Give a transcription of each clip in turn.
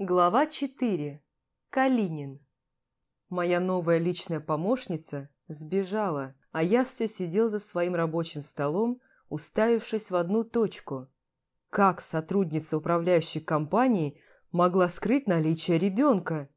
Глава 4. Калинин. Моя новая личная помощница сбежала, а я все сидел за своим рабочим столом, уставившись в одну точку. Как сотрудница управляющей компании могла скрыть наличие ребенка?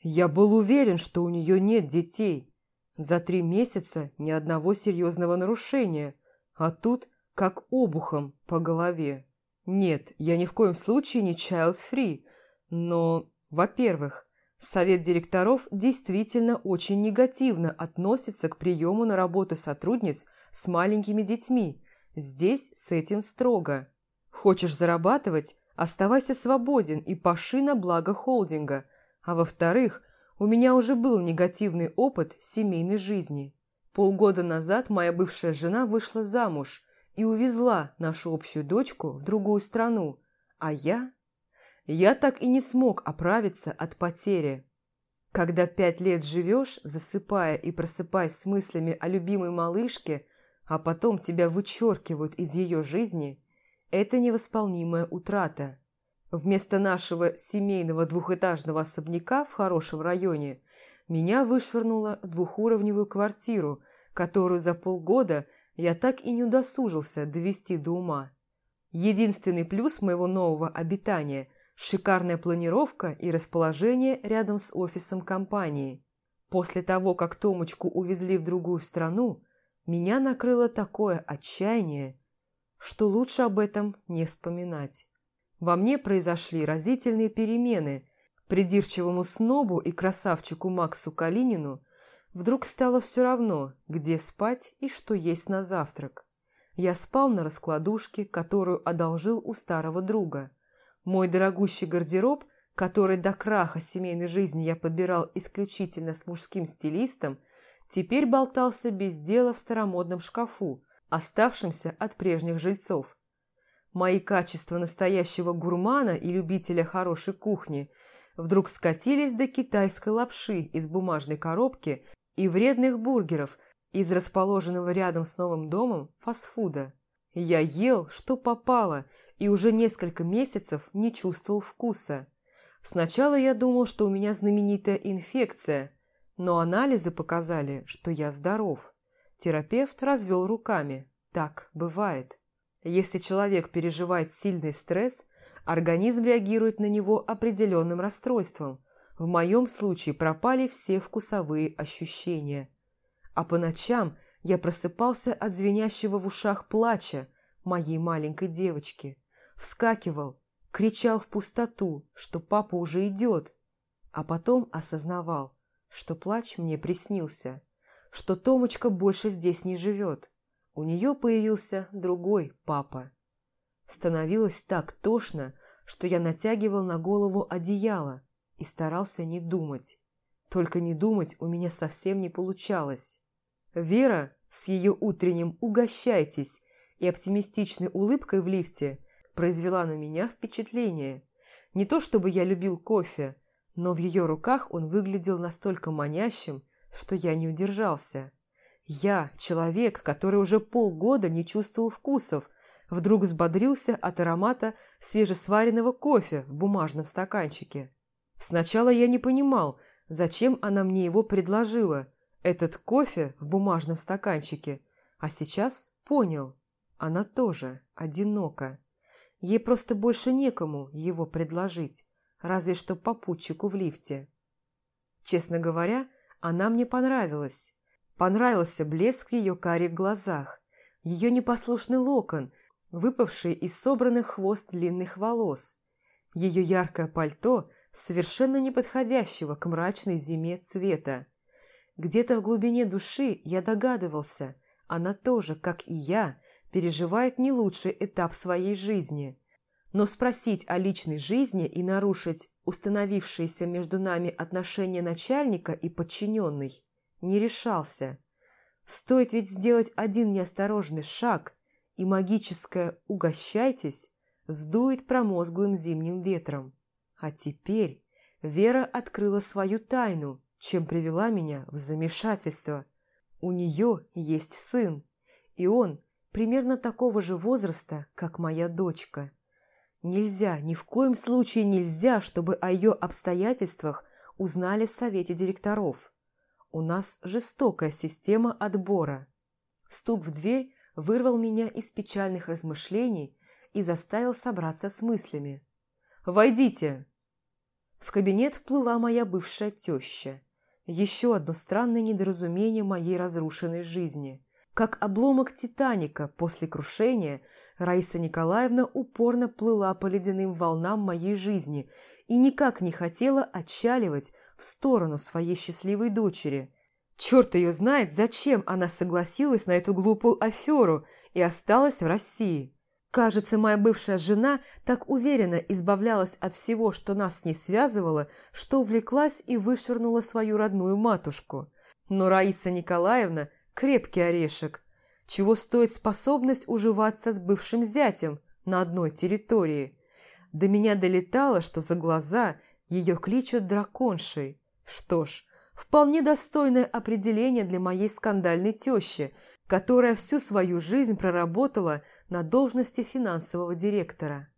Я был уверен, что у нее нет детей. За три месяца ни одного серьезного нарушения, а тут как обухом по голове. Нет, я ни в коем случае не child-free, но, во-первых, совет директоров действительно очень негативно относится к приему на работу сотрудниц с маленькими детьми. Здесь с этим строго. Хочешь зарабатывать – оставайся свободен и паши на благо холдинга. А во-вторых, у меня уже был негативный опыт семейной жизни. Полгода назад моя бывшая жена вышла замуж и увезла нашу общую дочку в другую страну, а я я так и не смог оправиться от потери. Когда пять лет живешь, засыпая и просыпаясь с мыслями о любимой малышке, а потом тебя вычеркивают из ее жизни, это невосполнимая утрата. Вместо нашего семейного двухэтажного особняка в хорошем районе меня вышвырнуло в двухуровневую квартиру, которую за полгода я так и не удосужился довести до ума. Единственный плюс моего нового обитания – Шикарная планировка и расположение рядом с офисом компании. После того, как Томочку увезли в другую страну, меня накрыло такое отчаяние, что лучше об этом не вспоминать. Во мне произошли разительные перемены. Придирчивому снобу и красавчику Максу Калинину вдруг стало все равно, где спать и что есть на завтрак. Я спал на раскладушке, которую одолжил у старого друга – мой дорогущий гардероб, который до краха семейной жизни я подбирал исключительно с мужским стилистом, теперь болтался без дела в старомодном шкафу, оставшемся от прежних жильцов. Мои качества настоящего гурмана и любителя хорошей кухни вдруг скатились до китайской лапши из бумажной коробки и вредных бургеров из расположенного рядом с новым домом фастфуда. Я ел, что попало – и уже несколько месяцев не чувствовал вкуса. Сначала я думал, что у меня знаменитая инфекция, но анализы показали, что я здоров. Терапевт развел руками. Так бывает. Если человек переживает сильный стресс, организм реагирует на него определенным расстройством. В моем случае пропали все вкусовые ощущения. А по ночам я просыпался от звенящего в ушах плача моей маленькой девочки вскакивал, кричал в пустоту, что папа уже идет, а потом осознавал, что плач мне приснился, что Томочка больше здесь не живет. У нее появился другой папа. Становилось так тошно, что я натягивал на голову одеяло и старался не думать. Только не думать у меня совсем не получалось. Вера с ее утренним «угощайтесь» и оптимистичной улыбкой в лифте произвела на меня впечатление. Не то чтобы я любил кофе, но в ее руках он выглядел настолько манящим, что я не удержался. Я, человек, который уже полгода не чувствовал вкусов, вдруг взбодрился от аромата свежесваренного кофе в бумажном стаканчике. Сначала я не понимал, зачем она мне его предложила, этот кофе в бумажном стаканчике, а сейчас понял, она тоже одинока. Ей просто больше некому его предложить, разве что попутчику в лифте. Честно говоря, она мне понравилась. Понравился блеск в ее карих глазах, ее непослушный локон, выпавший из собранных хвост длинных волос, ее яркое пальто, совершенно неподходящего к мрачной зиме цвета. Где-то в глубине души я догадывался, она тоже, как и я, переживает не лучший этап своей жизни. Но спросить о личной жизни и нарушить установившиеся между нами отношения начальника и подчиненной не решался. Стоит ведь сделать один неосторожный шаг, и магическое «угощайтесь» сдует промозглым зимним ветром. А теперь Вера открыла свою тайну, чем привела меня в замешательство. У нее есть сын, и он примерно такого же возраста, как моя дочка. Нельзя, ни в коем случае нельзя, чтобы о ее обстоятельствах узнали в совете директоров. У нас жестокая система отбора. Стук в дверь вырвал меня из печальных размышлений и заставил собраться с мыслями. «Войдите!» В кабинет вплыла моя бывшая теща. Еще одно странное недоразумение моей разрушенной жизни. Как обломок Титаника после крушения, Раиса Николаевна упорно плыла по ледяным волнам моей жизни и никак не хотела отчаливать в сторону своей счастливой дочери. Черт ее знает, зачем она согласилась на эту глупую аферу и осталась в России. Кажется, моя бывшая жена так уверенно избавлялась от всего, что нас с ней связывало, что увлеклась и вышвырнула свою родную матушку. Но Раиса Николаевна – крепкий орешек, чего стоит способность уживаться с бывшим зятем на одной территории. До меня долетало, что за глаза ее кличут драконшей. Что ж, вполне достойное определение для моей скандальной тещи, которая всю свою жизнь проработала на должности финансового директора.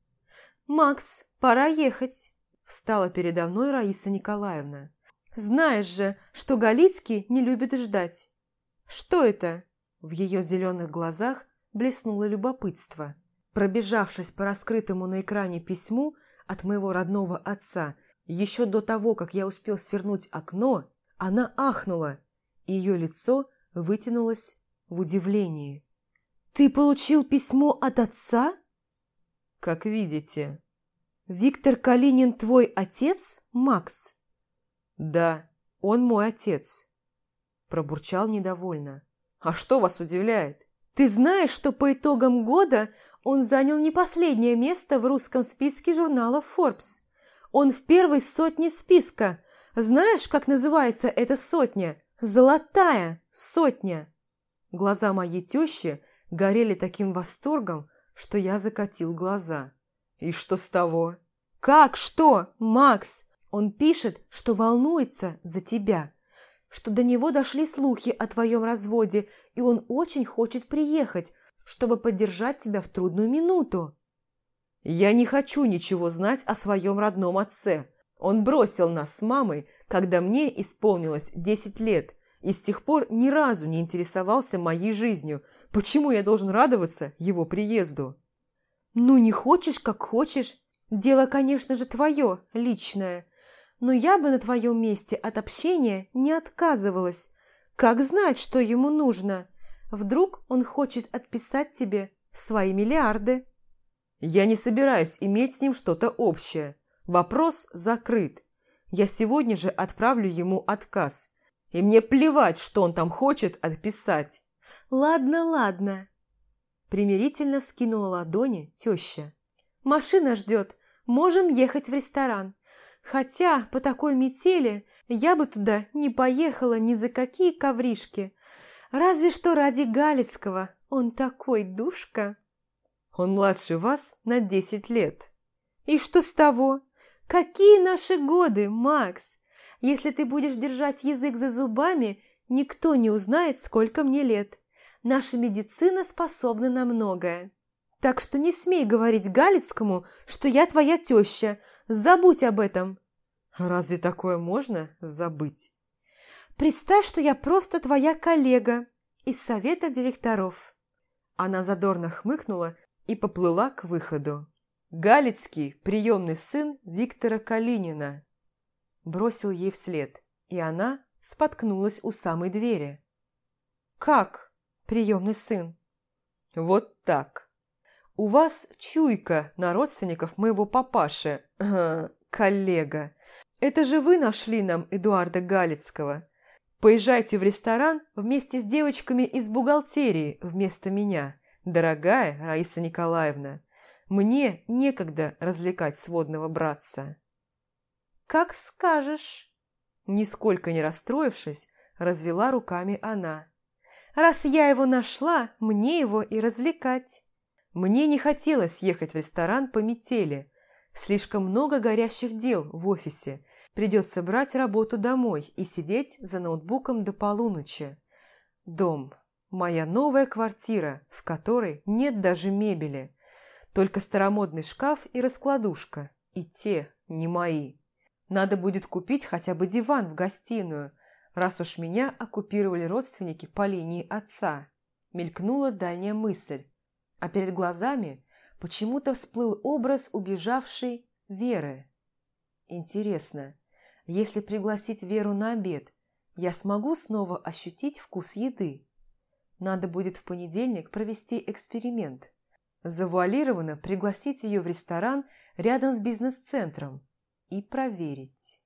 «Макс, пора ехать!» – встала передо мной Раиса Николаевна. «Знаешь же, что Галицкий не любит ждать. «Что это?» В ее зеленых глазах блеснуло любопытство. Пробежавшись по раскрытому на экране письму от моего родного отца, еще до того, как я успел свернуть окно, она ахнула, и ее лицо вытянулось в удивлении. «Ты получил письмо от отца?» «Как видите». «Виктор Калинин твой отец, Макс?» «Да, он мой отец». Пробурчал недовольно. «А что вас удивляет?» «Ты знаешь, что по итогам года он занял не последнее место в русском списке журнала Forbes? Он в первой сотне списка. Знаешь, как называется эта сотня? Золотая сотня!» Глаза моей тещи горели таким восторгом, что я закатил глаза. «И что с того?» «Как что, Макс? Он пишет, что волнуется за тебя что до него дошли слухи о твоем разводе, и он очень хочет приехать, чтобы поддержать тебя в трудную минуту. Я не хочу ничего знать о своем родном отце. Он бросил нас с мамой, когда мне исполнилось десять лет, и с тех пор ни разу не интересовался моей жизнью. Почему я должен радоваться его приезду? Ну, не хочешь, как хочешь. Дело, конечно же, твое, личное но я бы на твоем месте от общения не отказывалась. Как знать, что ему нужно? Вдруг он хочет отписать тебе свои миллиарды? Я не собираюсь иметь с ним что-то общее. Вопрос закрыт. Я сегодня же отправлю ему отказ. И мне плевать, что он там хочет отписать. Ладно, ладно. Примирительно вскинула ладони теща. Машина ждет. Можем ехать в ресторан. Хотя по такой метели я бы туда не поехала ни за какие ковришки. Разве что ради Галицкого. Он такой душка. Он младше вас на десять лет. И что с того? Какие наши годы, Макс? Если ты будешь держать язык за зубами, никто не узнает, сколько мне лет. Наша медицина способна на многое. Так что не смей говорить Галицкому, что я твоя теща. Забудь об этом. Разве такое можно забыть? Представь, что я просто твоя коллега из совета директоров. Она задорно хмыкнула и поплыла к выходу. Галицкий, приемный сын Виктора Калинина. Бросил ей вслед, и она споткнулась у самой двери. «Как, приемный сын?» «Вот так. У вас чуйка на родственников моего папаши, коллега. Это же вы нашли нам Эдуарда Галицкого. Поезжайте в ресторан вместе с девочками из бухгалтерии вместо меня, дорогая Раиса Николаевна. Мне некогда развлекать сводного братца». «Как скажешь», – нисколько не расстроившись, развела руками она. «Раз я его нашла, мне его и развлекать». Мне не хотелось ехать в ресторан по метели. Слишком много горящих дел в офисе. Придется брать работу домой и сидеть за ноутбуком до полуночи. Дом. Моя новая квартира, в которой нет даже мебели. Только старомодный шкаф и раскладушка, и те не мои. Надо будет купить хотя бы диван в гостиную, раз уж меня оккупировали родственники по линии отца. Мелькнула дальняя мысль, а перед глазами почему-то всплыл образ убежавшей Веры. Интересно, если пригласить Веру на обед, я смогу снова ощутить вкус еды? Надо будет в понедельник провести эксперимент. Завуалированно пригласить ее в ресторан рядом с бизнес-центром и проверить.